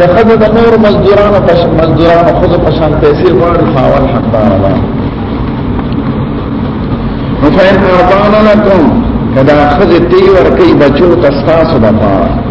که خزه د نور مزدورانو په مزدورانو خزه په شان پیسې غواړي خاوند حقدار ده نو فین اعطان لکم کدا خزه تی ورکی بچو تستاسو د پاره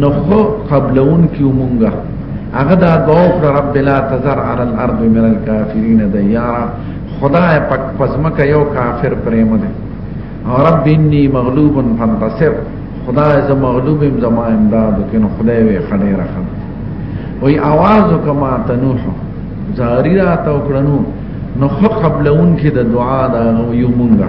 نو خو قبلون کیو مونږه هغه دا دعا کړ رب لا تزر على الارض من الكافرين ديارا خدای پاک پزمک یو کافر پریم دی رب انی مغلوب فانتصر خدای ز مغلوب ز ما امداد کین خدای وی خدای رحم وی आवाज کما تنوح زاری را تو کړنو نو خو قبلون کې د دعا دا یو مونږه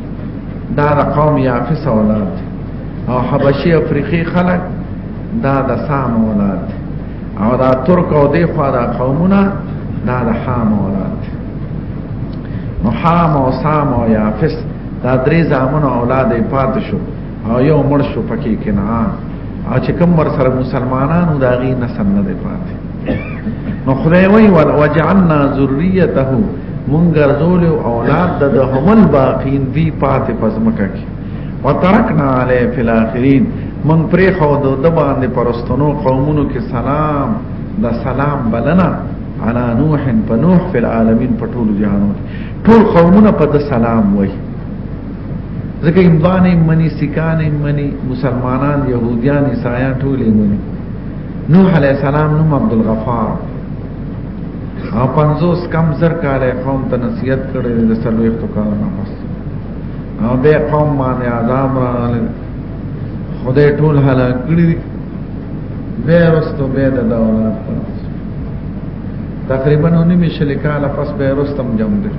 دا د قوم یافس اولاد دی او حبشي افریقي خلک دا د سام اولاد دی او دا ترک او دی خوا دا قومونه دا د حام اولاد دی نو حام او سام او یافس دا درې زامن اولاد یې پاتې شو او یو مړ شو پکې کنعان او چې کوم ور سره مسلمانانو دا غي نسل نه دی پاتې نو خدای وی وجعلنا ذریته مونږ ګرځول او اولاد د همل باقین دی پاتې پزمکه کې وترکنا علی فی الاخرین مونږ پرې خو د باندې پرستونو قومونو کې سلام د سلام بلنا علی نوح په نوح فی العالمین په ټول جهانو ټول قومونه په د سلام وایي ځکه هندوانې منی سکانې منی مسلمانان يهوديان عیسایان ټول منی نوح علی السلام نوم عبد الغفار او 50 کم زر کاله قوم ته نصیحت کړي د سلويختو کارو نه پس او به قوم باندې عذاب راغله خدای ټول هلاک کړی به رستو به د دولت تقریبا 19 شل کاله پس به رستم جمع کړ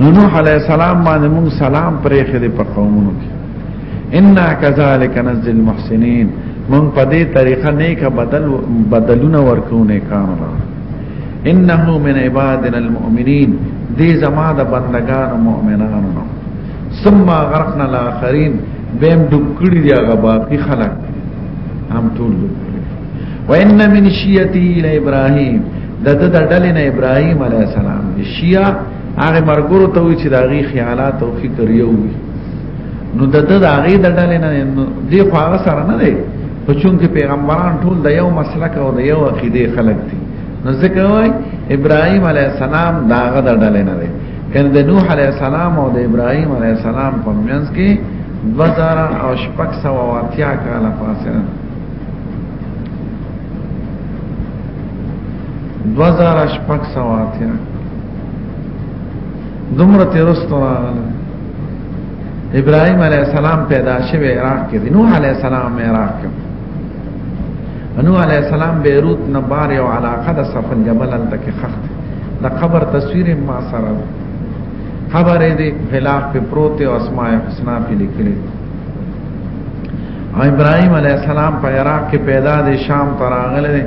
نو نوح علیہ السلام باندې موږ سلام پرې خېده په قومونو کې ان کذالک نزل المحسنین موږ په دې طریقه نیکه بدل بدلونه ورکو نه کانو انه من عبادنا المؤمنین دې زما د بندگان مؤمنانو ثم غرقنا الاخرین بهم دکړي دی هغه باقی خلک هم ټول دکړي وان من شیعتی ال ابراهیم د د ډلې نه ابراهیم علی السلام دی شیعه هغه مرګورو ته وی چې د هغه خیالات او فکر یو وی نو د د هغه د ډلې نه دی خو هغه سره نه دی په چون کې پیغمبران ټول د یو مسلک او د یو عقیده خلق دي نو ځکه وای ابراهیم علی السلام داغه د ډلې نه دی ان د نوح علی السلام او د ابراهیم علی السلام په منځ کې 2000 او شپږ سو او اتیا کاله فاصله دوزار شپک سواتیا دمر تیرستو راغلو ابراهيم عليه السلام پیدا شوه عراق کې نوح عليه السلام عراق کې نوح عليه السلام بیروت نه بار یو علاقه د صفن جبل ال تک خخت د قبر تصویر ما سره خبرې دې غلاف په پروت او اسماء الحسنا په لیکلي ابراهيم عليه السلام په عراق کې پیدا دی شام ته راغلی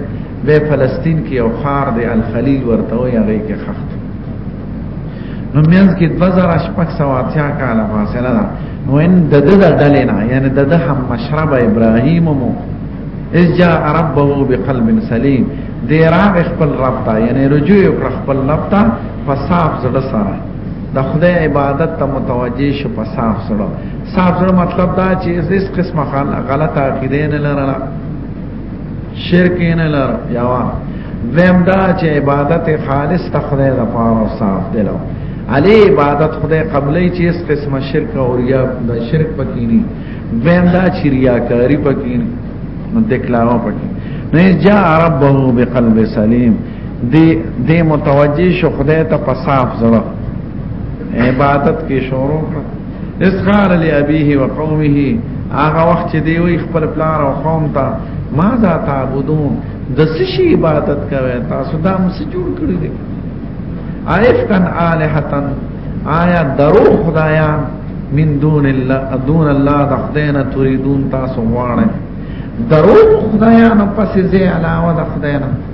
به فلسطین کې یو خار دی الخلیل ورته وي هغه کې خخت نو مینځ کې 2680 کاله فاصله ده نو ان د د ډلې نه یعنی د د هم مشرب ابراهیم مو اذ جاء ربه بقلب سلیم دی راغ خپل رب ته یعنی رجوع خپل رب ته فصاف زړه سره د خدای عبادت ته متوجه شو په صاف سره صاف سره مطلب دا چې هیڅ قسمه غلطه عقیده نه لرله شرک نه لر یا ویم دا چې عبادت خالص ته خدای د پاره صاف دلو علی عبادت خدای قبلې چې هیڅ قسمه شرک او ریا د شرک پکې نه ویم دا چې ریاکاری پکې نه نو دکلاو پکې نه جاء ربه بقلب سلیم دی دی متوجی شو خدای ته په صاف زړه عبادت کې شروع کړ اسخار لابيه وقومه هغه وخت چې دی وي خپل پلار او قوم ته ما ذا تعبدون د سشي عبادت کوي تاسو دا مس جوړ کړی دی عارف کن الہتن آیا درو خدایا من دون الله دون الله د خداینا تريدون تاسو غواړئ درو خدایانو پسې زه علاوه د خداینا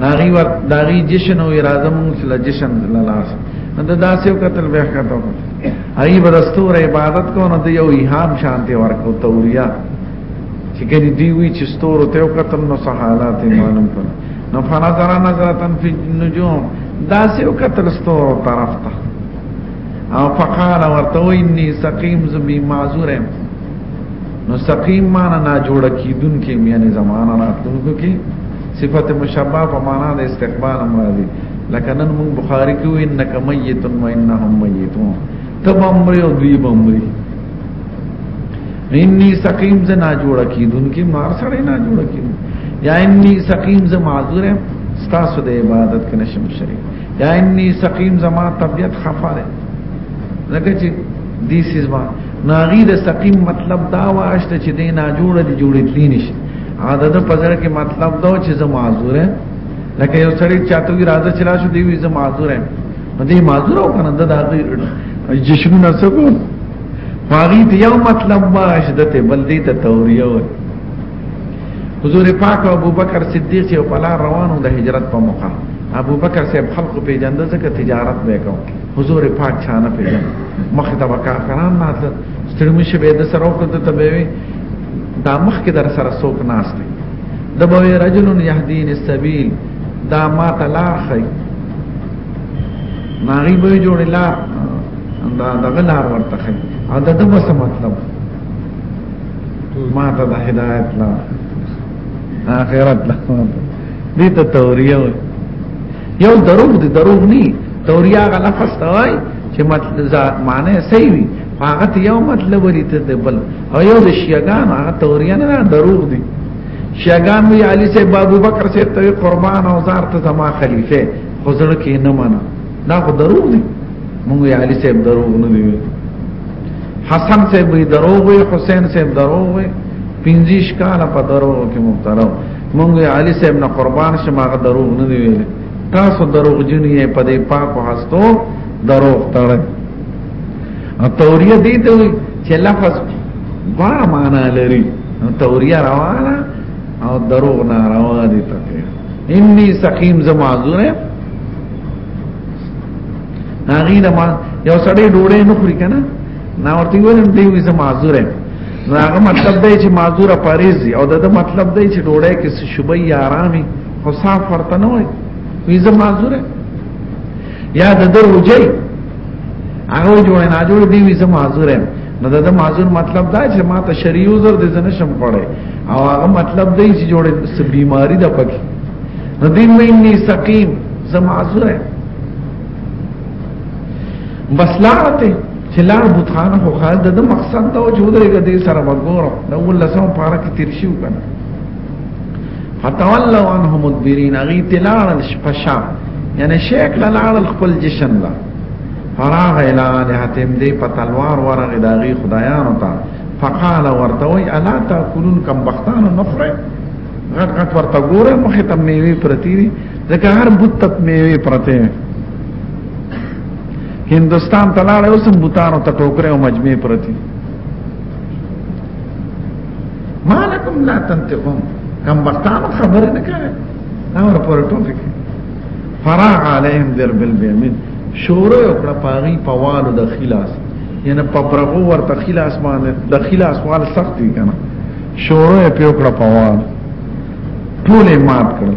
داغي ور داغي جشن او اراده مونږ سره جشن لاس نو دا سیو قتل به کاته ای برستور عبادت کو نو د یو ایهام شانته ورکو توریا چې کله دی وی چې ستورو ته قتل نو سحالات معلوم کړ نو فنظر نظرتن فی النجوم دا سیو قتل ستورو طرف ته او فقال ورته ویني سقیم زبی معذورم مستقیم معنی نا جوړ کیدون کې یعنی زمانہ راتلونکو کې صفت مشبہ په معنا د استقبال مرادي لکه نن مون بخاری کې وي انک میت و انهم میتون تب امر او دوی بمر انی سقیم ز نا جوړ کیدون کې مار سره نا جوړ کیدون یا انی سقیم ز معذور ستاسو د عبادت کې نشم شریک یا انی سقیم زما طبیعت خفاره لکه چې دي سیزما ناغي د سقیم مطلب دا واشته چې دې نه جوړ دي جوړې تلی نشي عادت په ځر کې مطلب دا چې زه معذور یم لکه یو سړی چاته وی راځه چې راشو دی وی زه معذور یم نو دې معذور او کنه د هغه جشنونه سکو هغه ته یو مطلب واشته ته بل دې ته توریه و حضور پاک او ابوبکر صدیق چې په لار روانو د هجرت په موقع ابوبکر صاحب خلق پیجنده ځکه تجارت وکاو حضور پاک چانه پیژن مخ ته وکافران نه تل ستړي مشه به د سره وکړه ته به وي دا مخ کې در سره سوک ناس دی د به رجل يهدين السبيل دا ما تلاخي ناغي به جوړ لا دا دغه لار ورته خي او دا د څه مطلب ما ته د هدايت لا اخرت لا دې ته توریه وي یو دروغ دي دروغ ني توریه غل لفظ توای چې مطلب معنی صحیح وي هغه ته یو مطلب لري ته بل او یو د شیعاګان هغه توریه نه دروغ دي شیعاګان وی علي سه ابو بکر سه ته قربان او زار ته زما خلیفہ خزړه کې نه منه دا خو دروغ دي مونږ یې علي صاحب دروغ نه دی حسن صاحب یې دروغ وي حسین صاحب دروغ وي پنځیش کاله په دروغ کې مبتلا مونږ علي صاحب نه قربان شم هغه دروغ نه دی ویل تاسو دروغ جنې په دې پاکو هستو دروغ تړل او توریه دې ته چې لفظ بار معنا لري توریه روانه او دروغ نه روانه دي ته انی سقیم زه معذور یم هغه نه ما یو سړی ډوړې نه خوري کنه نا ورته ویل دی وې زه معذور یم نو هغه مطلب دی چې معذور پاریز دی او دا مطلب دی چې ډوړې کې څه شوبې یا آرامي خو صاف ورته نه وای وی زه معذور یا د دروځي هغه جوړ نه جوړ دی وی زه معذور یم نو دا معذور مطلب دا چې ما ته شریعو زر دې زنه شم پړې او هغه مطلب دی چې جوړې څه بیماری ده پکې نو دین مې نه سقیم زه معذور یم بس لعنته سلار بوت خان خو خال د مقصد دا چې ودرېږه دې سره وګورم د الله سم پاره کې تیر شي وکنه فتولوا عنه مدبرين غي تلال الشام یعنی شیخ لال خپل جشن لا فراغ الى الهتم دې په تلوار ورغ داغي خدایانو ته فقال ورتوي الا تاكلون كم بختان نفره غټ غټ ورته ګوره مخه ته میوه پرتی دي ځکه هر بوت ته میوه پرته هندستان ته لاړ اوس هم بوتانو ته ټوکره او مجمع پرتی مالکم لا تنتقون کم بختانو خبر نه کوي دا ور پر ټوپک فراغ علیهم ذر بالبیمین شورو کړه پاغي پوالو د خلاص یعنی په برغو ورته خلاص باندې د خلاص وال سخت دي کنه شورو په کړه پوال ټول مات کړل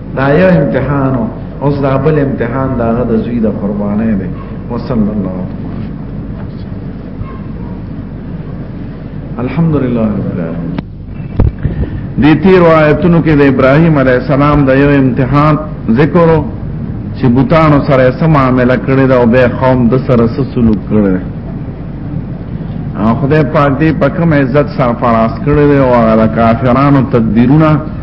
دا یو امتحان اوس دا بل امتحان دا د زوی د قربانې دی وصلی الله الحمدلله رب العالمین دې تیر آیتونو کې د ابراهیم علی السلام د یو امتحان ذکر چې بوتانو سره سم معاملې کړې دا او به قوم د سره سلوک کړې خدای پاک دې په کوم عزت سره فراس کړی دی او هغه کافرانو تدبیرونه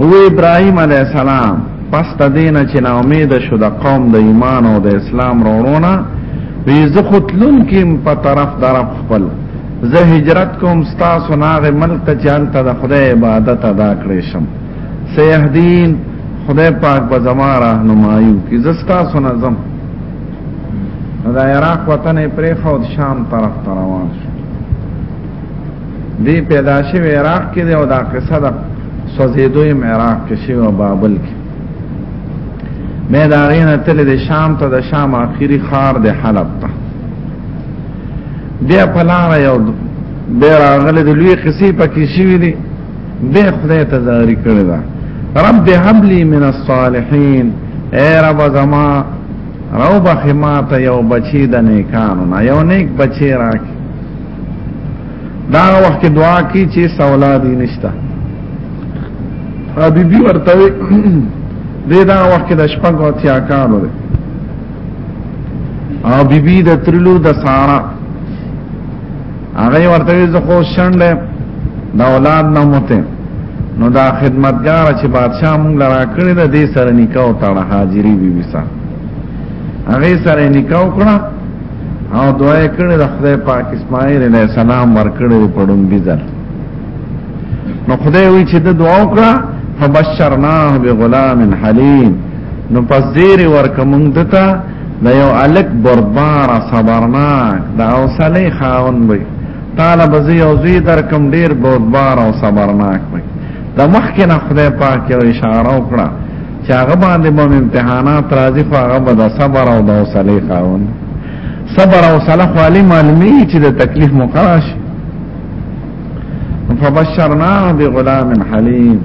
هو ابراهيم عليه السلام پس تا دینا چې نا امید شو د قوم د ایمان او د اسلام وروړونه وی زه خپلون کې په طرف درف خپل زه هجرت کوم ستا سناغه ملک ته چانته د خدای عبادت ادا کړې شم سیهدین خدای پاک به زما راهنمایو کې زستا سنا زم دا عراق وطن پرې خود شام طرف روان شو دی پیدا شوی عراق کې دی او دا قصه ده سوزیدو یې عراق کې شوی او بابل کې مې دا غینه تل د شام ته د شام اخیری خار د حلب ته بیا په لار یو بیا راغله د لوی قصې پکې شوی دی به خدای ته ځاری کړی دا رب هب لي من الصالحين اے رب زما روبه خما ته یو بچی د نیکانو نه یو نیک بچی راکې دا وخت کې دعا کی چې سولا دی نشتا ابي بي ورته دې دا وخت کې د شپږ او تیا کالو دی او بي بي د ترلو د سارا هغه ورته زه خو شنډه دا اولاد نه مته نو دا خدمتګار چې بادشاہ مونږ لرا کړی دا دې سره نکاح تړه حاضری بي بي سره هغه سره نکاح کړه او دعا یې کړې د خدای پاک اسماعیل علیه السلام ورکړې په ډومبي ځل نو خدای وی چې د دعا وکړه فبشرناه بغلام حلیم نو پس زیر ورکمون دتا د یو الک بردبار صبرناک د اوصله خاون وي طالب زی او زی در کم ډیر بردبار او صبرناک وي د مخکې نه خدای پاک یو اشاره وکړه چې هغه باندې به امتحانات راځي خو هغه به د صبر او د حوصله خاوند صبر او حوصله خو علي معلومي چې د تکلیف مقراش فبشرنا بغلام حلیم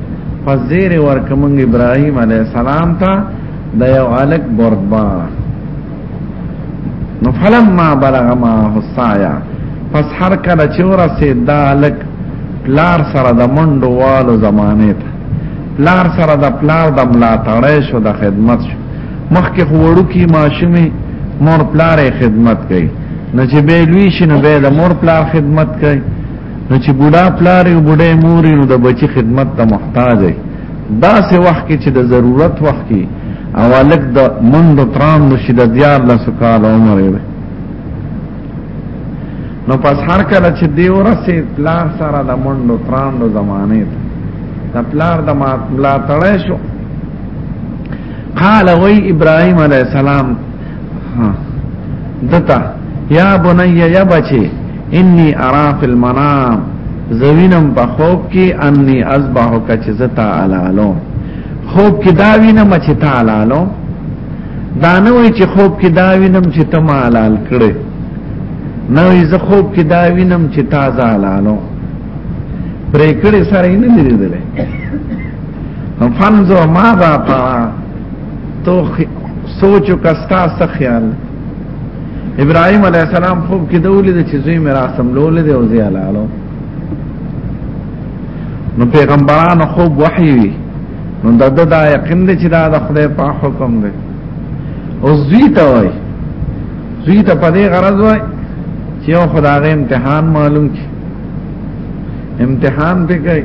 فزیر ورکمنګ ابراهيم عليه السلام ته د یو الک بردبا نو فلما بلغ ما حصایا پس هر کله چې ورسې دا الک پلار سره د منډو والو زمانه ته پلار سره د پلار د ملاتړې شو د خدمت شو مخکې خوړو کې ماشومي مور پلار خدمت کوي نه چې به لوی شي نه به د مور پلار خدمت کوي نه چې بوډا پلار او بوډې مور نو د بچي خدمت ته محتاج دی دا سه وخت کې چې د ضرورت وخت کې اوالک د منډو تران نو شي د دیار لاسو کال عمر وي نو پس هر کله چې دی ورسې پلار سره د منډو تراندو زمانه ته د پلار د مات ملا تړې شو قال وی ابراهيم عليه السلام دتا یا بني یا بچي اني ارا في المنام زوینم په خوب کې اني اذبحو کچ زتا علالو خوب کې دا وینم چې تعالالو دا نه وي چې خوب کې دا وینم چې ته ما حلال کړې نه وي زه خوب کې دا وینم چې تا زه حلالو پرې کړې سره یې نه لیدلې هم فنزو ما دا تا تو سوچو کستا څه خیال ابراهيم عليه السلام خوب کې دا ولید چې زوی مې راسم لولې دی او زی حلالو نو پیغمبرانو خوب وحی وی نو دا د دا یقین دی چې دا د خدای په حکم دی او زوی ته وای زوی ته په دې غرض وای چې یو خدای امتحان معلوم کی امتحان به کوي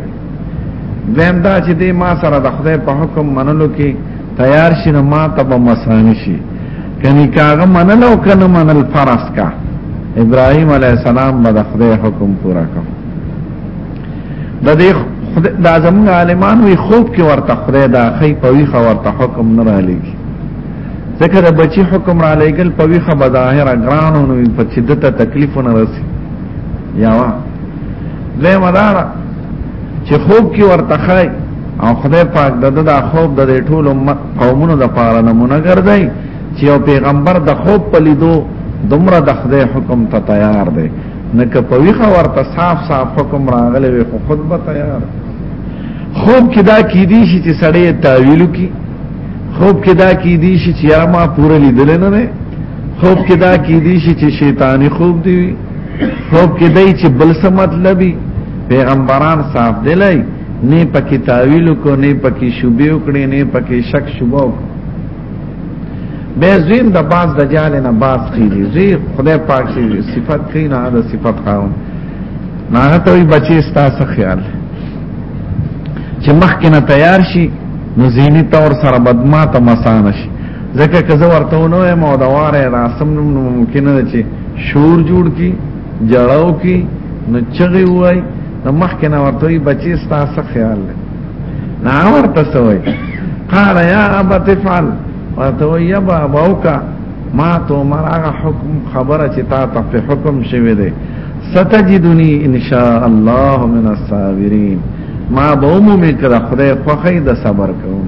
دیم دا چې دې ما سره د خدای په حکم منلو کې تیار شي نو ما ته به مسانی شي کني کاغه منلو کنه منل فرض کا ابراهيم عليه السلام به د خدای حکم پورا کوي د دې د زمون عالمانو خوب کې ورته خدای دا خی په ویخه ورته حکم نه را لګي ځکه د بچی حکم را لګل په ویخه به ظاهر ګرانو نو په چې دته تکلیف نه رسی یا وا زه مدار چې خوب کې ورته خای او خدای پاک د دا خوب د ټولو قومونو د پاره نمونه ګرځي چې یو پیغمبر د خوب په لیدو دومره د خدای حکم ته تیار دی نکه په ویخه ورته صاف صاف حکم راغلی وي خو خود به تیار خوب کې دا کې دي شي چې سړی تعویل کی خوب کې دا کې دي شي چې ما پوره لیدل نه نه خوب کې دا کې دي شي چې شیطانی خوب دی خوب کې دای چې بل څه مطلبي پیغمبران صاف دی لای نه پکې تعویل کو نه پکې شوبې وکړي نه پکې شک شوبو به زویم د باز د جال نه باز کیږي زی خدای پاک شي صفت کوي نه د صفت خاون نه ته وي بچي ستاسو خیال چې مخکې نه تیار شي نو زینی تور سره بدما ته مسان شي ځکه که زه ورته ونه یم او د واره راسم نو ممکن ده چې شور جوړ کی جړاو کی نو چغي وای نو مخکې نه ورته وي بچي ستاسو خیال دی نا ورته سوي قال يا ابا تفعل ورته يا بابا وکا ما تو مرغه حکم خبره چې تا ته په حکم شوی دی ستجدني ان شاء الله من الصابرين ما به عمومي کړه خدای خوخه د صبر کوم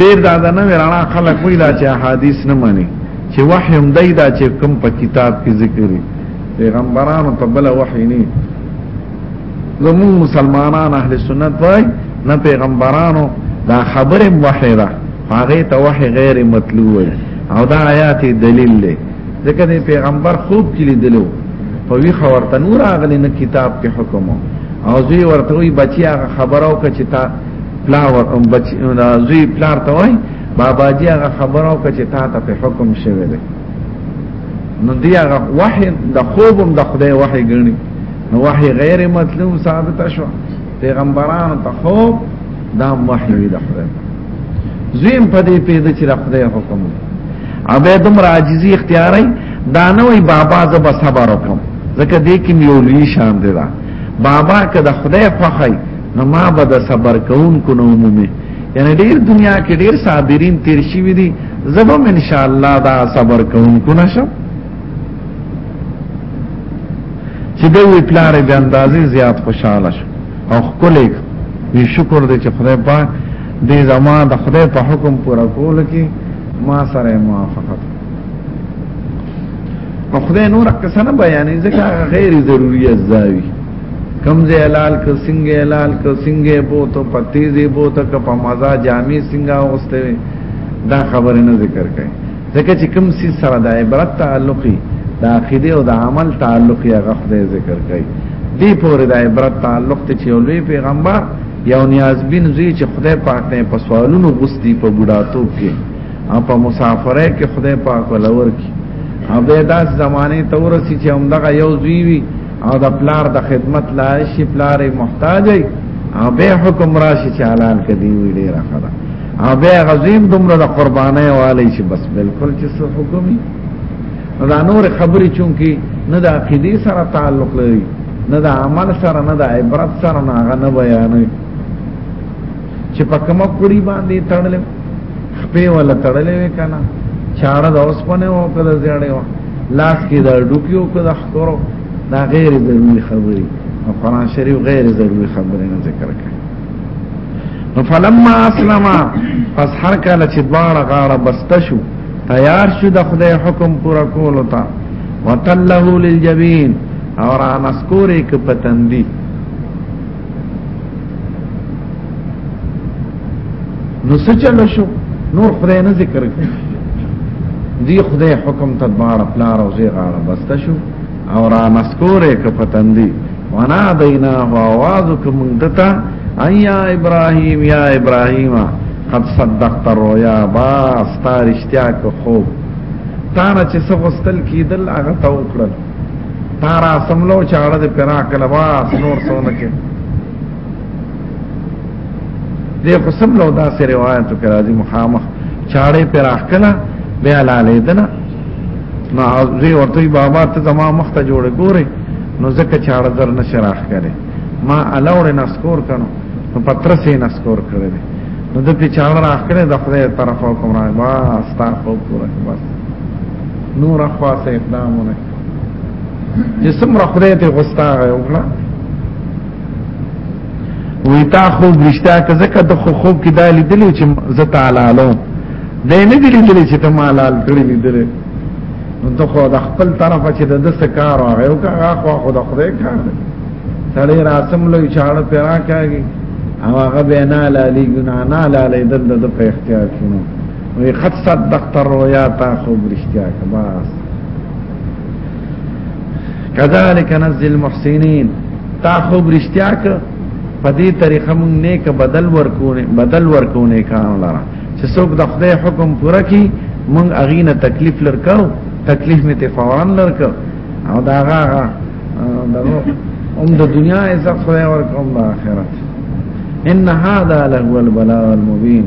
ډیر دا د نوې رانا خلک ویلا چې احادیث نه مانی چې وحی هم دای دا چې کوم په کتاب کې ذکر دی پیغمبرانو ته بل وحی نه زمون مسلمانان اهل سنت وای نه پیغمبرانو دا خبره وحی ده هغه ته وحی غیر مطلوب او دا آیات دلیل دی ځکه د پیغمبر خوب کې لیدلو په وی خبرته نور اغلی نه کتاب کې حکم او زوی ورته وی بچی هغه خبرو کې چې تا پلا ور بچی زوی پلار ته وای بابا جی هغه خبرو کې چې تا ته په حکم شوی دی نو دی هغه وحی د خوبم د خدای وحی ګڼي نو وحی غیر مطلوب ثابت شو پیغمبرانو ته خوب دا وحی وی د خدای زم په دې پیدا چې د خدای حکم اوبه دم راجزي اختیاري دا نه وي بابا ز به صبر وکم ځکه دې کې یو لوی شان دی دا بابا که د خدای خوخی نو ما به د صبر کوونکو نو مومي یعنی ډیر دنیا کې ډیر صابرین تیر شي وي دي زبم ان شاء الله دا صبر کوونکو نشم چې دوی پلار به اندازې زیات خوشاله شو او خپل یې شکر دې چې خدای پاک دې زما د خدای په حکم پورا کول کې ما سره موافقت او خدای نور کسانه بیانې ځکه غیر ضروری ازاوی کم زی حلال که سنگه حلال که سنگه بو تو پتیزی بو تا که پا مزا جامی سنگه آغسته وی دا خبر نه ذکر کړي ځکه چې کوم سي سره د عبرت تعلقي د عقیده او د عمل تعلق یې غفله ذکر کړي دی پورې د عبرت تعلق ته چې لوی پیغمبر یو نیازبین زوی چې خدای پاک نه په سوالونو غوستي په بډاتوب کې او په مسافرۍ کې خدای پاک ولور کې او به داس زمانه تورسي چې همدغه یو زوی وي او د پلار د خدمت لا شي پلار محتاج وي او به حکم راشي چې حلال کدي وي ډیره خدا او به غزیم دومره د قربانې والی چې بس بالکل چې څه حکمي دا نور خبرې چونکی نه د عقیدې سره تعلق لري نه د عمل سره نه د عبرت سره نه غنه بیانوي چې په کومه پوری باندې تړلې خپې ولا تړلې وکانا چاړه د اوسپنه او کده زیړې و لاس کې د ډوکیو کده خورو دا غیر ضروري خبرې او قران شریف غیر ضروري خبرې نه ذکر کړي نو فلما اسلم پس هر کله چې دواړه غاړه بسته شو تیار شو د خدای حکم پورا کولو ته وتله للجبین اور انسکوره ک پتندی نو سچل شو نور خدای نه ذکر کوي دی خدای حکم ته دواړه پلار او زی غاړه بسته شو او را نسکوره ک پتندي ونا دینا واواز کوم دتا ایا ابراهیم یا ابراهیم قد صدقت الرؤيا با ستارشتیا کو خوب تانا چې سغستل کیدل هغه تو کړل تارا سملو چاړه دې پرا کله واس نور سونه کې دې خو سملو دا سه روایت کې راځي مخامخ چاړه پرا کله بیا لاله دنا نو زه ورته بابا ته زما مخ ته جوړ ګوري نو زکه چاړه در نشراخ کړي ما الاور نسکور کړو نو پتر سي نسکور کړي نو د پیچاړه راخ کړي د خدای طرفه کوم راغی ما استغفر الله بس نور اخوا سه اقدامونه چې څومره خدای ته غوستا وکړه وی تا خوب رشتہ که زکه د خو خوب کې دا لیدلې چې زه تعالی لو دا نه دی لیدلې چې ته مالال کړی لیدلې نو ته خو د خپل طرفه چې د دس کار راغی او هغه خو خو د خدای کار دی سړی راسم لوي چاړه پیرا کوي او هغه بنا لالی ګنا نه لالی دل د په اختیار شنو وی قد صدقت الرؤيا تا خوب رښتیا کما كذلك نزل المحسنين تا خوب رښتیا ک په دې طریقه مونږ نیک بدل ورکونه بدل ورکونه کان لرا چې څوک د خدای حکم پوره کی مونږ اغینه تکلیف لرکو تکلیف می ته فوران لرکو او دا هغه دغه هم د دنیا عزت خدای ورکوم د آخرت ان هذا له البلاء المبين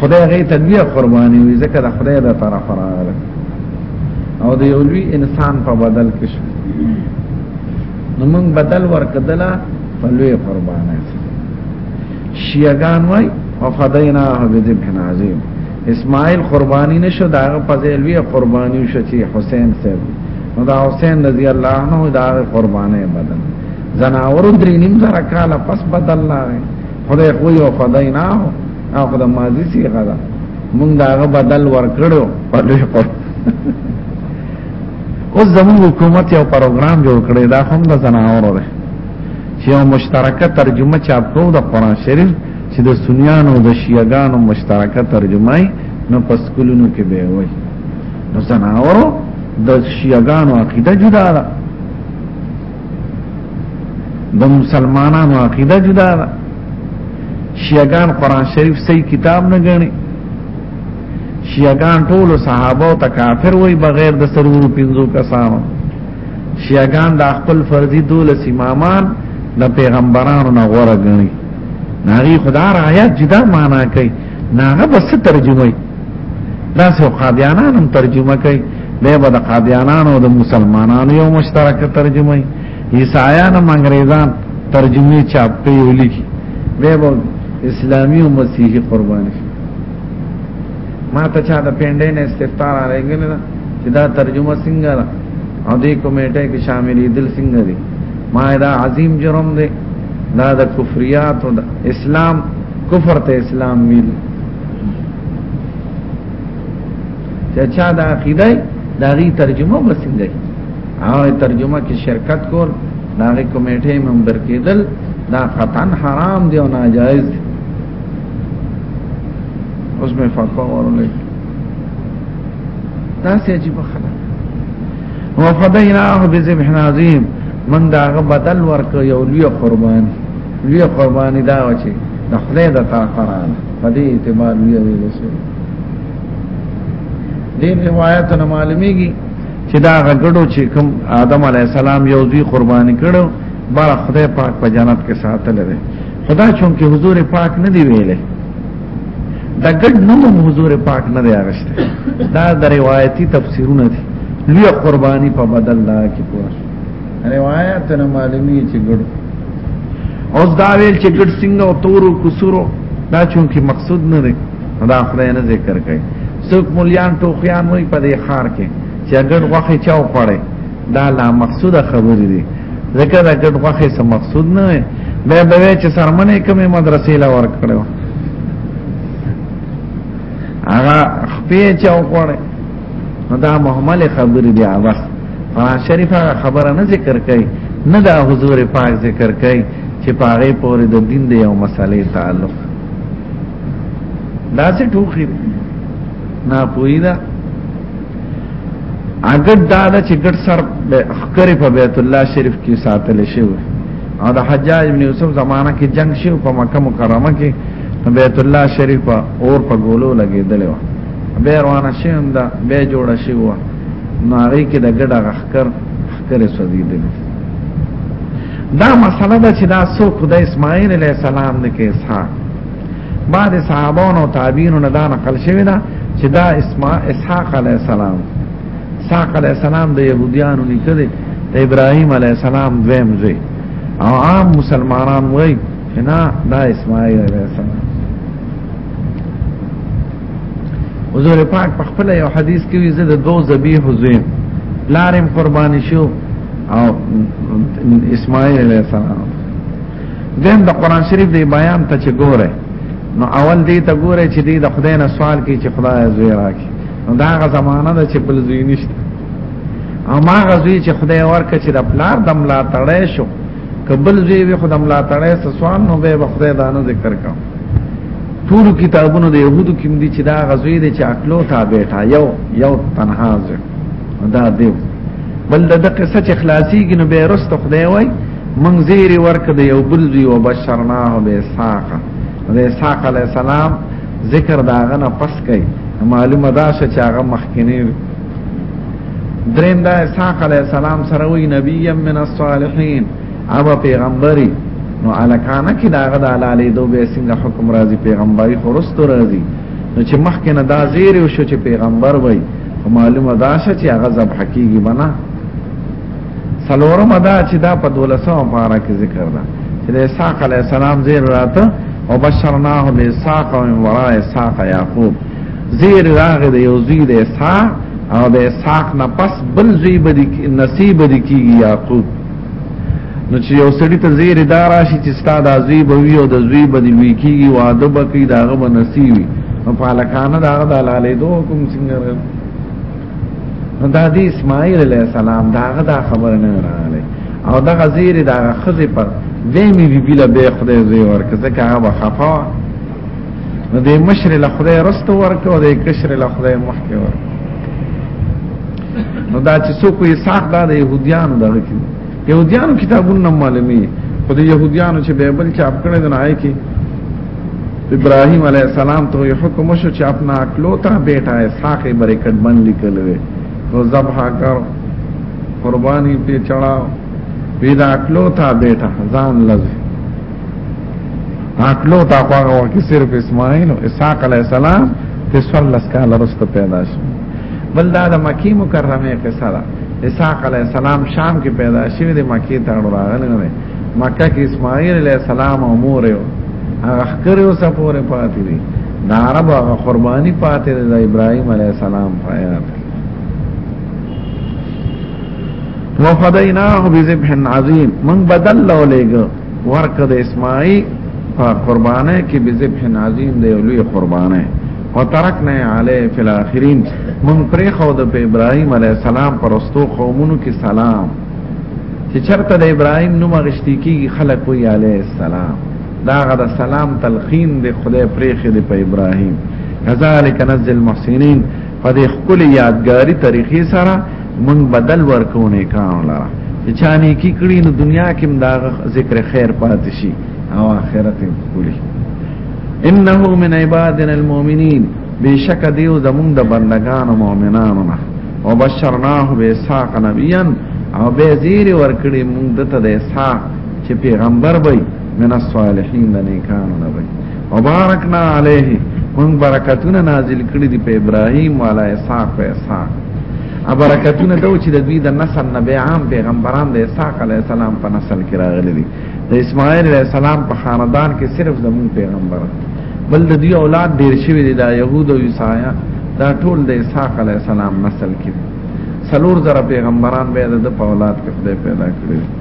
خدای غي تدبیر قرباني وي ځکه د خدای د طرف راغله او د یو لوی انسان په بدل کې شو نو موږ بدل ورکدلا په لوی قربانه شیعگان وای وفدینا بذبح عظیم اسماعیل قربانی نشو دا په لوی قربانی شو چې حسین سره نو دا حسین رضی الله عنه دا قربانه بدل زناور درې نیم زره کاله پس بدل لاره خدای خو یو خدای نه او خدای ماضی سی غدا مونږ دا غ بدل ورکړو په دې په اوس زموږ حکومت یو پروګرام جوړ کړی دا هم د زناور دی چې یو مشترکه ترجمه چاپ کوو د قران شریف چې د سنیانو د شیعاګانو مشترکه ترجمه نو په سکولونو کې به وي نو زناور د شیعاګانو عقیده جدا ده د مسلمانانو عقیده جدا ده شیعگان قرآن شریف صحیح کتاب نه گنی شیعگان ټول صحابه او تکافر وی بغیر د سرورو پینزو کسانو شیعگان د خپل فرضی دولس امامان د پیغمبرانو نه غوره گنی ناری خدا رعایت جدا معنا کوي نه هغه بس ترجمه وي دا څو قادیانان هم ترجمه کوي به به د قادیانانو او د مسلمانانو یو مشترک ترجمه وي عیسایان هم انګریزان ترجمه چاپ کوي ولیکي به به اسلامي او مسیحي قربان شي ما ته چا د پینډې نه استفطار راغلی نه چې دا ترجمه څنګه ده او دې کمیټه کې شاملې دل څنګه دي ما دا عظیم جرم دی دا د کفریات او د اسلام کفر ته اسلام ویل چې چا د عقیده دا غي ترجمه بسنګ او ترجمه کې شرکت کول دا غي کمیټه ممبر کېدل دا قطعا حرام دی او ناجایز دی اوس مې فتوا ورولې دا سې عجیب خبره وفدیناه بذبح عظیم من داغه بدل ورک یو لوی قربانی لوی قرباني دا و چې د خدای د طرفه راغله په دې اعتبار لوی ویل شي دې روایت نه معلومیږي چې دا غړو چې کوم آدم علی السلام یو دوی قرباني کړو بار خدای پاک په جنت کې ساتل دی خدا چون کې حضور پاک نه دی ویلې دا ګډ نوم حضور پاک نه دی اغشته دا د روایتي تفسیرونه دي لوی قرباني په بدل لا کې پوه روایت نه معلومی چې ګډ اوس دا ویل چې ګډ څنګه او تورو کسورو دا چون کې مقصود نه دی دا خدای نه ذکر کوي څوک مليان ټوخيان وي په دې خار کې چې ګډ غوخه چاو پړي دا لا مقصوده خبرې دي ځکه دا ګډ غوخه سم مقصود نه دی دا به چې سرمنه کومه مدرسې لا ور کړو هغه خپې چاو پړي نو دا محمل خبرې بیا وخت شریفه خبره نه ذکر کوي نه دا حضور پاک ذکر کوي چې پاره پورې د دین دی او مسالې تعلق دا څه ټوخي نه پوي دا اګټ دا دا چې ګټ سر خکرې په بیت الله شریف کې ساتل شي او د حجاج ابن یوسف زمانہ کې جنگ شو په مکه مکرمه کې بیت الله شریف اور په ګولو لګېدل و به روانه شي هم دا به جوړ شي و نو هغه کې د ګډه غخکر خکر سوزیدل دا مسله ده چې دا سو خدای اسماعیل علیه السلام نه کې اسحاق بعد صحابانو او تابعینو نه دا نقل شوی دا چې دا اسما اسحاق علیه السلام اسحاق علیه السلام د يهوديانو نکړي د ابراهيم عليه السلام دویم زوی او عام مسلمانان وای نه دا اسماعیل علیه السلام حضور پاک په خپل یو حدیث کې وی زه د دوه ذبیح حزیم لارم قرباني شو او اسماعیل علیه السلام دیم د قران شریف دی بیان ته چې ګوره نو اول دی ته ګوره چې دی د خدای نه سوال کوي چې خدای زوی راکړي نو دا غ زمانہ ده چې بل زوی نشته اما غزوی چې خدای ورکه چې د پلار دملا تړې شو کبل زی وی خدای ملا تړې سسوان نو به بخدای دانو ذکر کوم ټول کتابونو د يهودو کې دي چې دا غزوې دي چې عقلو تابع تا یو یو تنها ځه دا دی بل د قصه چې خلاصيږي نو به رست خدای وای من زیر ورک د یو بل دی او بشرناه به ساق د ساق علی السلام ذکر داغه نه پس کوي معلومه ده چې هغه مخکینی دریم دا اسحاق علیہ السلام سره وی نبی من الصالحین او پیغمبري نو الکانه کې داغه د علالې دو به څنګه حکم راځي پیغمبري خورستو راځي نو چې مخکې نه دا زیر شو چې پیغمبر وای معلومه دا شه چې هغه ذبح کیږي بنا سلورم دا چې دا په دولسو پارا کې ذکر ده چې د اسحاق علی السلام زیر راته او بشرناه به اسحاق او وراء اسحاق یعقوب زیر راغه د یو زوی د اسحاق او د اسحاق نه پس بل زوی به نصیب د کیږي یعقوب نو چې یو سړی ته زیر دارا شي چې ستا د زوی به وی او د زوی به دی وی کیږي واده به کوي داغه به نصیبي نو په لکانه داغه د لاله دوه کوم څنګه دا دی اسماعیل علیہ السلام داغه دا خبر نه راغله او دا غزیر دا خزه پر دې می بي بلا به خدای زوی ورکه ځکه هغه خفا نو د مشر له خدای رستو ورکو د کشر له خدای مخکې ورکو نو دا چې څوک یې ساق دا د يهوديانو دغه کې يهوديانو کتابونه معلومي خو د يهوديانو چې بایبل چاپ کړي نه آی کې ابراهيم عليه السلام ته یو حکم شو چې خپل اکلوتا بیٹا اسحاق برکت بن لیکل وي نو ذبح کر قرباني په چړاو پیدا اکلوتا بیٹا ځان لږ عقلو تا خو هغه وخت صرف اسماعیل او اسحاق علی السلام ته څلس کال وروسته پیدا شو بل دا د مکی مکرمه قصه ده اسحاق علی السلام شام کې پیدا شوی د مکی ته راغلی نه مکه کې اسماعیل علی السلام او مور یو هغه خکر یو سپوره پاتې دي دا عرب هغه قرباني پاتې د ابراهيم عليه السلام په آیات کې وفدیناه بذبح عظیم من بدل لو لګ ورکه د اسماعیل په قربانه کې به ذبح عظیم دی لوی قربانه وترکنا علی فی الاخرین من پرې خو د ابراهیم علی السلام پرستو قومونو کې سلام چې چرته د ابراهیم نوم غشتي کیږي خلک وی علی السلام دا غد سلام تلقین د خدای پرې خې د په ابراهیم کذالک نزل المحسنین په دې خپل یادګاری طریقې سره مونږ بدل ورکونه کانو لره چې چا نه کی کړی نو دنیا کې دا ذکر خیر پاتې شي او آخرت هم کولی انه من عبادنا المؤمنین بشک دیو زمون د بندگانو مؤمنانو نه او بشرناه به اسحاق نبیان او به زیر ورکړي مونږ دته د اسحاق چې پیغمبر وي من الصالحین د نیکانو نه وي وبارکنا علیه مون برکتونه نازل کړی دی په ابراهیم وعلى اسحاق و اسحاق ا برکتونه دو چې د دوی د نسل نه به عام پیغمبران د اسحاق علی السلام په نسل کې راغلي دي د اسماعیل علی السلام په خاندان کې صرف زمون پیغمبر بل د دوی اولاد ډیر شوی دي د يهود او عیسایا دا ټول د اسحاق علی السلام نسل کې سلور زره پیغمبران به د په اولاد کې خدای پیدا کړی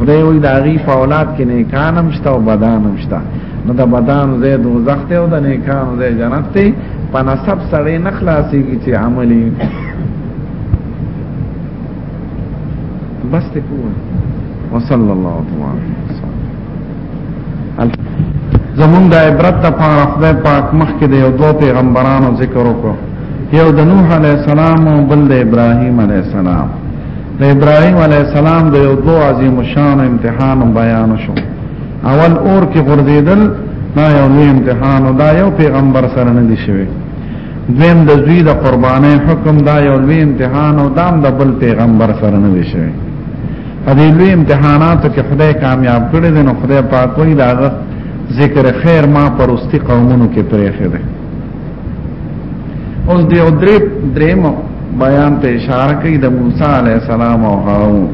خدای وي دا غي په اولاد کې نه کانم شته او بدانم شته نو دا بدان زه دوزخ ته او د نه کان زه جنت ته په نسب سره نه خلاصيږي چې عملي بس ته کوه وصلى الله عليه وسلم زمونږ د عبرت لپاره خدای پاک مخکې د یو دوه پیغمبرانو ذکر وکړو یو د نوح علی السلام او بل د ابراهیم علی السلام د ابراهیم علی السلام د یو دوه عظیم شان امتحان بیان شو اول اور کې غردیدل دا یو لوی امتحان او دا یو پیغمبر سره نه دی شوی دویم د دوی د قربانې حکم دا یو لوی امتحان او دام د بل پیغمبر سره نه دی شوی په دې لوی امتحاناتو کې خدای کامیاب کړی دی نو خدای پاک کوي دا ذکر خیر ما پرستی قومونو کې پرېخې ده اوس دې درې درېم بیان ته اشاره کوي د موسی عليه السلام او هارون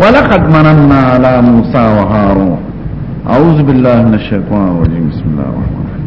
ولقد مننا على موسى وهارون اعوذ بالله من الشيطان الرجيم بسم الله الرحمن الرحيم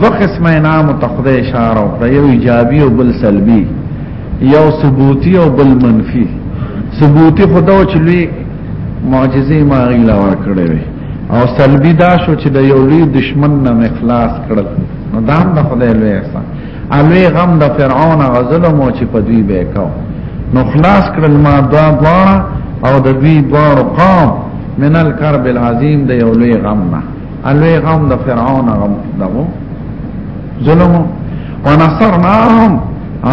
دو قسم انعام ته خدای اشاره وکړه یو ایجابي او بل سلبي یو ثبوتی او بل منفي ثبوتی خدای چې لوی معجزې ما غیلا ورکړې وي او سلبي دا شو چې د یو لوی دشمن نه مخلاص کړل نو دا هم د خدای لوی احسان الوی غم د فرعون غزلم چې په دوی به کاو نو خلاص کړل ما دوا دوا او د دوی دوا قام من الكرب العظیم د یو لوی غم نه الوی غم د فرعون غم دغو ظلم ونصرناهم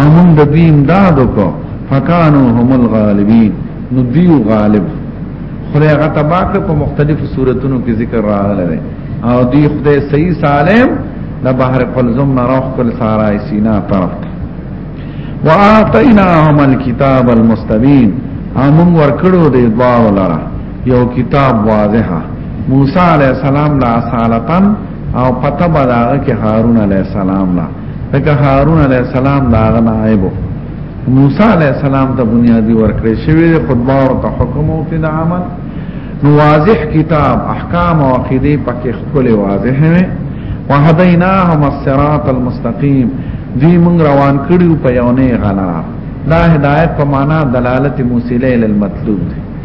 امن د دوی امداد وکړو فکانو هم الغالبین نو دیو غالب خدای هغه تباک په مختلفو صورتونو کې ذکر راغلی دی او دی خدای صحیح سالم د بحر قلزم نه راخ کل سارای سینا طرف وآتیناهم الكتاب المستبین امون ورکړو دی دواو لره یو کتاب واضحه موسی علی السلام لا سالتن او پته بداغه کې هارون علی السلام لا دغه هارون علی السلام دا غنایبو موسی علی السلام ته بنیادی ورکړی شوی خطبه او ته حکم او ته عمل نو واضح کتاب احکام او عقیده پکې خپل واضح وي وهديناهم الصراط المستقيم دی موږ روان کړیو په یو نه غلار دا هدایت په معنا دلالت موسیله ال المطلوب دی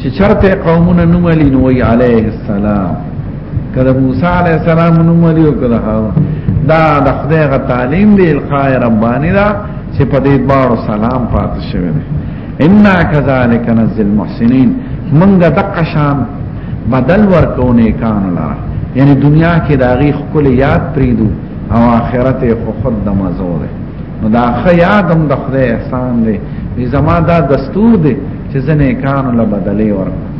چې چرته قومونه نوملی نو وی علیه السلام کله موسی علیه السلام نوملی او کله هارون دا د خدای غ تعلیم دی القای ربانی دا چې په دې بارو سلام پاتې شوی دی ان کذالک نزل المحسنین منګه دقه شان بدل ورکونه کان لاره یعنی دنیا کې داغي خپل یاد پریدو او آخرت خو خود د مزور نو دا خیادم د خدای احسان دی زما دا دستور دی چې زنه کانو له بدلې ورکړه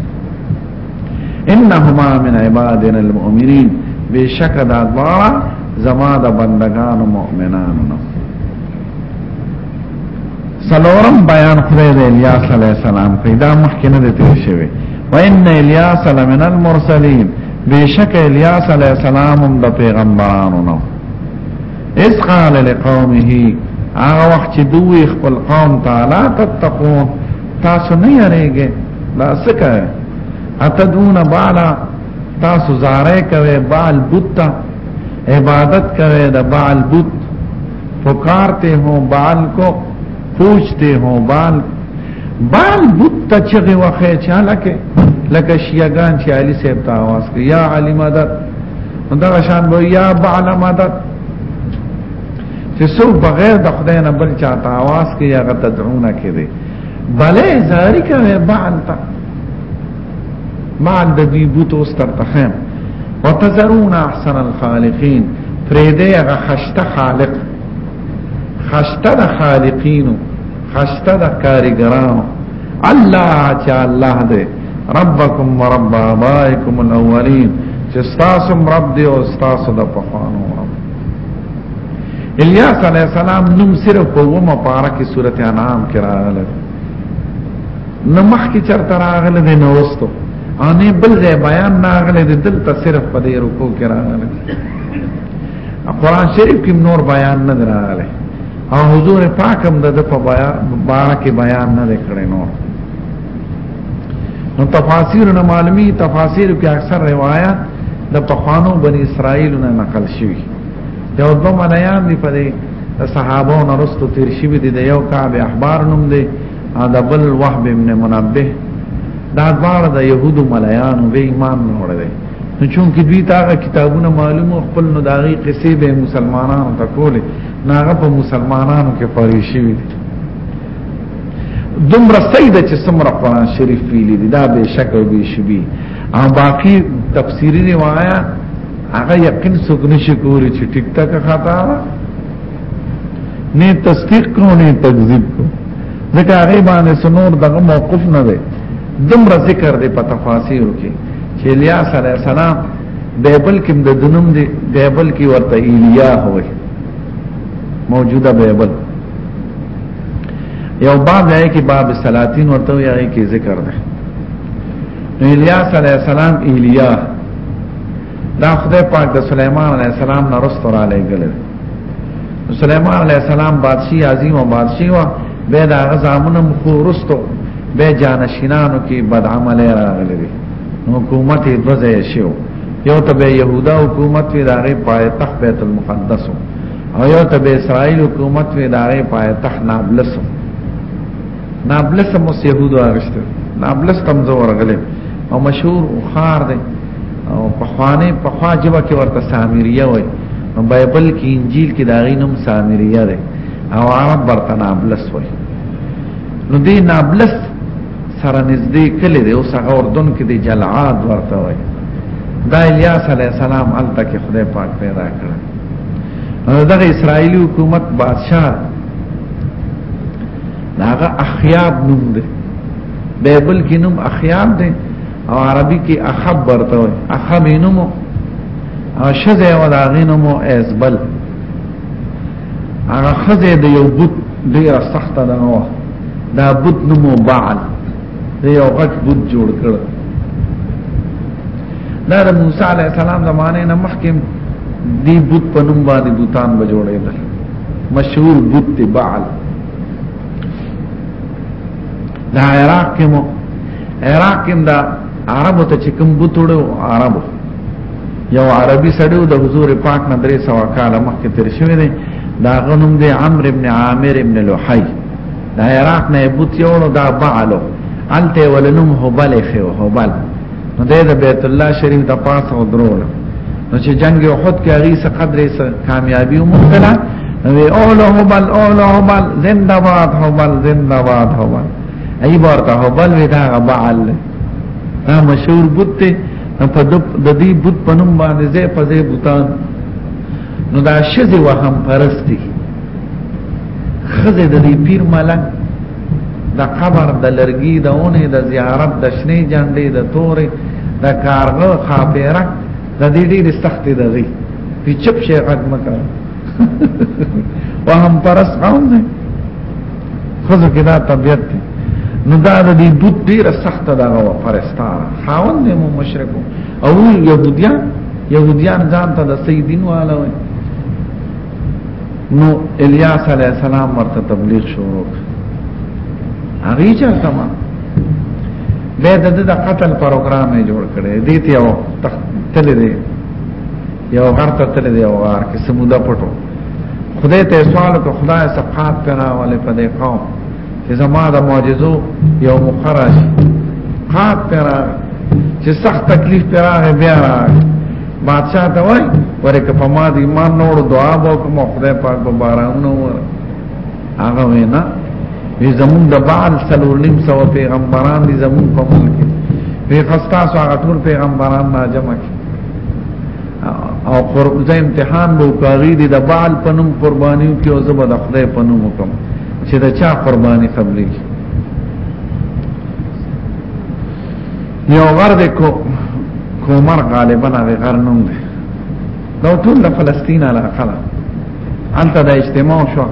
انهما من عبادنا المؤمنین بشک دا دواړه زما د بندگانو مؤمنانو نو سلورم بیان خدای د الیاس علی السلام کوي دا مخکې نه دی تیر شوی وان الیاس لمن المرسلین بشک الیاس علی السلام د پیغمبرانو نو اس قال لقومه هغه وخت چې دوی خپل قوم تعالی تتقون تاسو نه یریږئ دا څه کوي اتدون بالا تاسو زاره کوي بال بوت عبادت کوي د بال بوت پکارتے ہو بال کو پوچھتے ہو بال بال بوت ته چغه وخه چاله کې لکه شیعاګان چې علي صاحب ته आवाज کوي یا علي مدد دا شان به یا بعل مدد چې سو بغیر د خدای نه بل چاته आवाज کې یا غته درونه کې دي بلې زاری کوي بعل تا بعل د دې بوت اوس تر تخم وتزرون احسن الخالقین پرېدې هغه خشته خالق خشته د خالقینو خشته د کاریګرانو الله چې الله دې ربکم ورب آبائکم الاولین چې ستاسم رب دی او ستاسو د پخوانو رب الیاس علیہ السلام نوم صرف په ومه پارا کې سورته انعام کې راغله نو مخکې چرته راغله د نوستو انې بل ځای بیان ناغله د دلته صرف په دې رکو کې راغله قرآن شریف کې نور بیان نه راغله او حضور پاک هم د په بیان بارا کې بیان نه کړی نور نو تفاسیر نه معلومی تفاسیر کې اکثر روایت د پخوانو بنی اسرائیل نه نقل شوی یو دو معنیان دی په دې صحابو نه رستو تیر شوی دی د یو کعب احبار نوم دی دا بل وهب ابن منبه دا ځار د يهودو مليانو به ایمان نه وړي نو چون کې دوی تاغه کتابونه معلومه خپل نو داغي قصې به مسلمانانو ته کولې ناغه په مسلمانانو کې پاري شي دومره صحیح ده چې څومره قران شریف ویلي دي دا به شک او به شبي او باقی تفسیری روایا هغه یقین څوک نشي کولی چې ټیک ټاک خطا نه تصدیق کو نه تکذیب کو ځکه هغه باندې سنور دغه موقف نه دی دومره ذکر دی په تفاسیر کې چې الیاس علی السلام بیبل کې د دنوم دی بیبل کې ورته ایلیا هوي موجوده بیبل یو باب دی کې باب سلاطین ورته یې کې ذکر ده نو الیاس علی السلام الیا دا خدای پاک د سليمان علی السلام نه رسول را لګل سليمان علی السلام بادشاہ عظیم او بادشاہ و به دا غزامنم خو رستو به جانشینانو کې بد عمل راغلی دی حکومت یې دوزه شو یو ته به يهودا حکومت وی داغه پایتخت بیت المقدس او یو ته به اسرائیل حکومت وی داغه پای تخ نابلس نابلس مو سيهود اغشته نابلس تم زور غلې او مشهور خار دی او په خوانه په خوا جبا کې ورته سامریه وای نو بایبل کې انجیل کې داغه نوم سامریه دی او عرب ورته نابلس وای نو دی نابلس سره نږدې کلی دی اوس هغه اردن کې دی جلعاد ورته وای دا الیاس علی السلام الته کې خدای پاک پیدا کړ دغه اسرایلی حکومت بادشاہ داغه اخیاب نوم دی بایبل کې نوم اخیاب دی او عربي کې اخب ورته وي اخب نوم او شزه او داغه نوم ازبل هغه خزه د یو بت ډیره سخته ده دا بت نوم بعل دی یو غټ بوت جوړ کړ دا د موسی علی السلام زمانه نه مخکې دی بوت په نوم باندې بوتان به جوړېدل مشهور بوت دی بعل دا عراق کې مو عراق کې دا عربو ته چې کوم بوت وړو عربو یو عربي سړیو د حضور پاک نه درې سوا کاله مخکې تیر شوی دی دا غنوم دی عمرو ابن عامر ابن لوحی دا عراق نه بوت یو نو دا بعلو الته ولنم هبل خو هبل نو د بیت الله شریف د پاسه او درول نو چې جنگ احد کې هغه څه قدرې څه کامیابی ومنله نو اوله هبل اوله هبل زنده باد هبل زنده باد هبل ای ورته هبل وی دا بعل دا مشهور بوت ته په د دې بوت پنوم باندې زه په زه بوتان نو دا شذ وهم پرستی خزه د دې پیر ملک د قبر د لرګي د اونې د زیارت د شنې جنډې د تورې د کارغه خاپیره د دې ډېر سختې د غي په چپ شي غږ مکه وهم پرس قوم دی خزه کې دا طبيعت دی نو دا د دې بوت ډېر سخت دا غو پرستار خاون نه مو مشرکو او يهوديان يهوديان ځان ته د سيدين والا وي نو الیاس علی السلام ورته تبلیغ شروع هغه چرته ما به د د قتل پروګرام یې جوړ کړي دې ته یو تل دې یو غر ته تل دې یو غار کې سمودا پټو خدای ته سوال کو خدای سقات پیرا والے په دې قوم چې زما د معجزو یو مخرج قات پر چې سخت تکلیف پر هغه بیا راغی بادشاہ ته وای ورکه په ما د ایمان نور دعا وکم خدای پاک به باران نو هغه وینا وی زمون د بعد سلورنیم سو پیغمبران دي زمون په ملک وی خستا سو هغه ټول پیغمبران ما جمع کی او قرب امتحان بو کاری دي د بعد پنوم قربانیو کې او زبر د خدای پنوم وکم چې دا چا قرباني قبلي یو غر د کو کومر غالبا هغه غر نوم دی دا ټول د فلسطین علاقه ده انت د اجتماع شو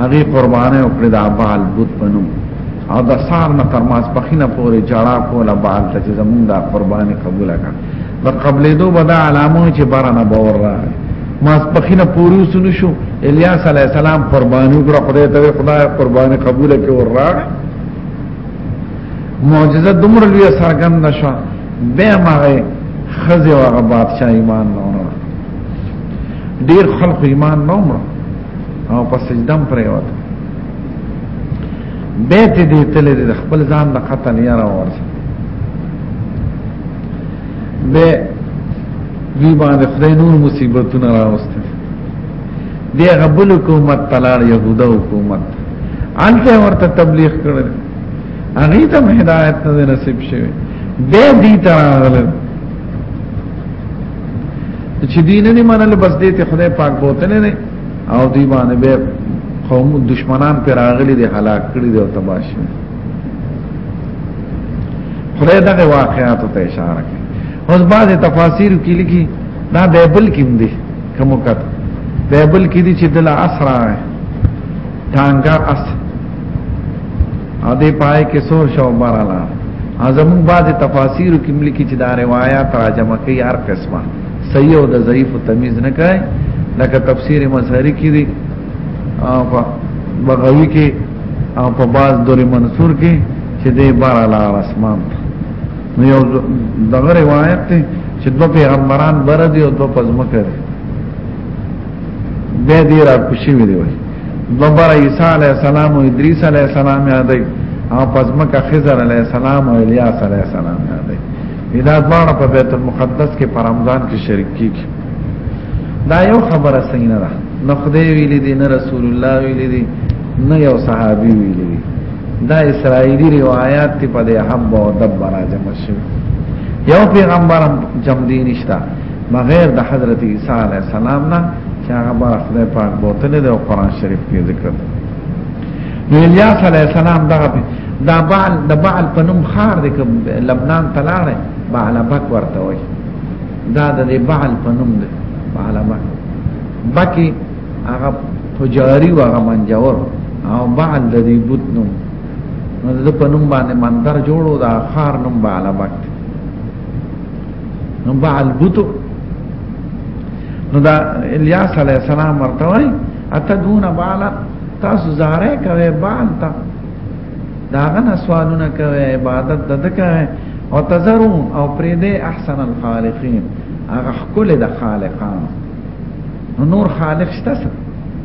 هغه قربانه او کړه د ابال بوت بنو او د سار نه تر ماس پخینه پورې جړا کوله بال ته چې زمونږ د قرباني قبول کړه د قبلې دو بدا علامو چې بارانه باور را ما سپخینه پوری وسنو شو الیاس علی السلام قربانی وکړه خدای ته خدای قربانی قبول کړي ور را معجزه دومره لوی سرګند نشو به ما خزه هغه بادشاہ ایمان نه ونه ډیر خلق ایمان نه ومړ او په سجدم پرې وته بیت دې تل دې خپل ځان د قتل یاره ورسې به وی باندې خدای نور مصیبتونه راوسته دی غبل حکومت تلار يهودا حکومت انته ورته تبلیغ کړل هغه ته هدایت نه نصیب شوه به دې تراغل چې دین نه منل بس دې ته خدای پاک بوتنه نه او دی باندې به قوم دشمنان پر راغلي دي هلاک کړي دي او تباش خدای دغه واقعات ته اشاره کوي اوس بعض تفاسیر کې لیکي دا بایبل کې دي کوم وخت بایبل کې دي چې دلا اسرا ټانګا اس ا دې پای کې سور شو بارلا ازمون بعض تفاسیر کې ملي کې چې دا روایت راجمه کوي هر قسمه صحیح او د ضعیف تمیز نه کوي لکه تفسیر مظهری کې دي او په بغوی کې او په باز دور منصور کې چې دې بار علی رسمان نو یو دغه روایت ته چې دو پیغمبران بر دي او دو پزما کوي به دې را کوشي وي دی وای دو بار عیسی علی السلام او ادریس علی السلام یادای او پزما کا خضر علی السلام او الیاس علی السلام یادای دا دواړه په بیت المقدس کې په رمضان کې شریک کیږي دا یو خبره څنګه ده نه خدای ویلي دي نه رسول الله ویلي دي نه یو صحابي ویلي دي دا اسرائیلی روایت تی په دې حب او دب راجم شوی یو پیغمبر جم دی نشتا بغیر د حضرت عیسی علی السلام نه چې هغه خدای پاک بوتل دی او قران شریف کې ذکر دی نو الیاس علی السلام دغه دا بعل د بعل په نوم خار دی کوم لبنان تلاړه بعل بک ورته وای دا د بعل په نوم دی بعل بک بکی هغه پجاری و هغه منجور او بعل د دې بوت نوم نو د په نوم باندې مندر جوړو دا خار نوم بعل بک نو بعل بوتو نو دا الیاس علی السلام ورته وای اتدون بالا تاسو زاره کوي بال تا داغه نه سوالونه کوي عبادت دد کوي او تزرون او پریده احسن الخالقین هغه خپل د خالقان نور خالق شته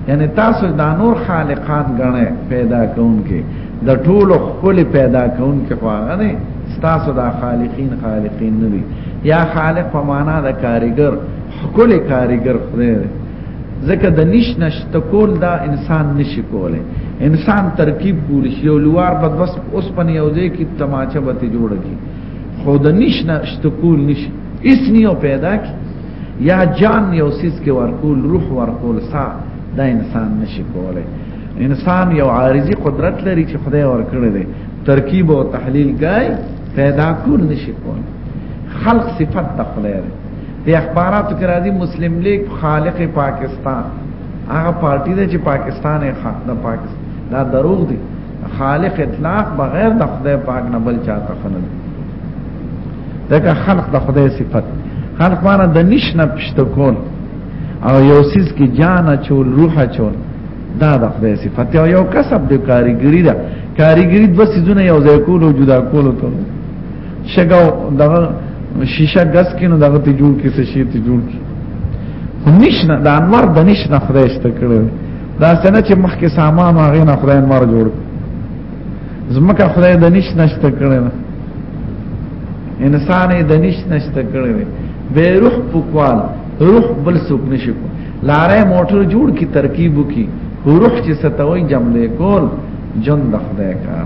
یعنی تاسو دا نور خالقان غنه پیدا کونکي د ټولو خپل پیدا کونکي خو هغه نه تاسو دا خالقین خالقین نه دي یا خالق په معنا د کاریګر کولې کاریګر خدای دی ځکه د نش نش تکول دا انسان نشي کوله انسان ترکیب کولی شي یو لوار بد بس اوس پنه یو ځای کې تماچه به ته جوړ کی خو د نش نش تکول نشي اس نیو پیدا کی یا جان یو سیس کې ورکول روح ورکول سا دا انسان نشي کوله انسان یو عارضی قدرت لري چې خدای ورکړي دی ترکیب او تحلیل گای پیدا کول نشي کوله خلق صفت د خدای په اخباراتو کې راځي مسلم لیگ خالق پاکستان هغه پارټي ده چې پاکستان یې خاص د پاکستان دا دروغ دي خالق اطلاق بغیر د خدای پاک نه بل چاته خنل دغه خلق د خدای صفت خلق معنا د نشنه پښته کول او یو سیس کې جان چول روح چول دا د خدای صفت او یو کسب د کاریګری ده کاریګری د وسیزونه یو ځای کول او جدا کول ته شګو دغه شیشه غس کینو دغه ته جوړ کې څه شي ته جوړ کې نشنه د انور د نشنه خدای است کړو دا څنګه چې مخکې سامان هغه نه خدای انور جوړ زمکه خدای د نشنه است کړو انسان د نشنه است کړو به روح پوکوال روح بل څوک نشي کو لارې موټر جوړ کی ترکیب کی روح چې ستوي جملې کول جن د خدای کار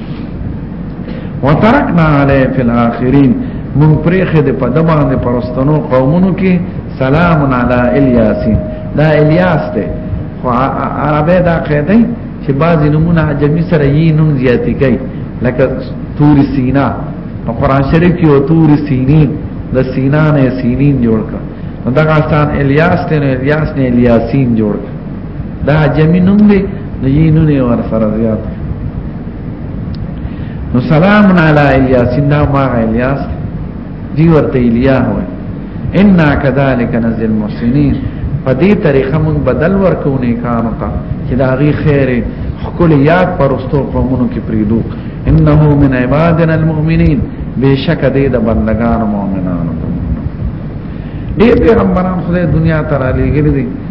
وترکنا علی فی الاخرین مون پرېخه د پدمان د پرستانو قومونو کې سلام علی الیاسین دا الیاس ته خو عربه دا قیدی چې بعضی نمونه عجمی سره یې نوم زیاتی کوي لکه تور سینا په قران شریف کې او تور سینین د سینا نه سینین جوړ کړ نو دا غاستان الیاس ته الیاس نه الیاسین جوړ کړ دا عجمی نوم دی د یینونه ور سره زیات نو سلام علی الیاس انه ما الیاس دی ورته الیا هو ان کذالک نزل المحسنین په دې طریقه مونږ بدل ورکو نه کانو ته چې دا غي خیر خپل یاد پرستو قومونو کې پریدو انه من عبادنا المؤمنین بشک دې د بندگانو مؤمنانو دې پیغمبران خدای دنیا ته را لېږلي دي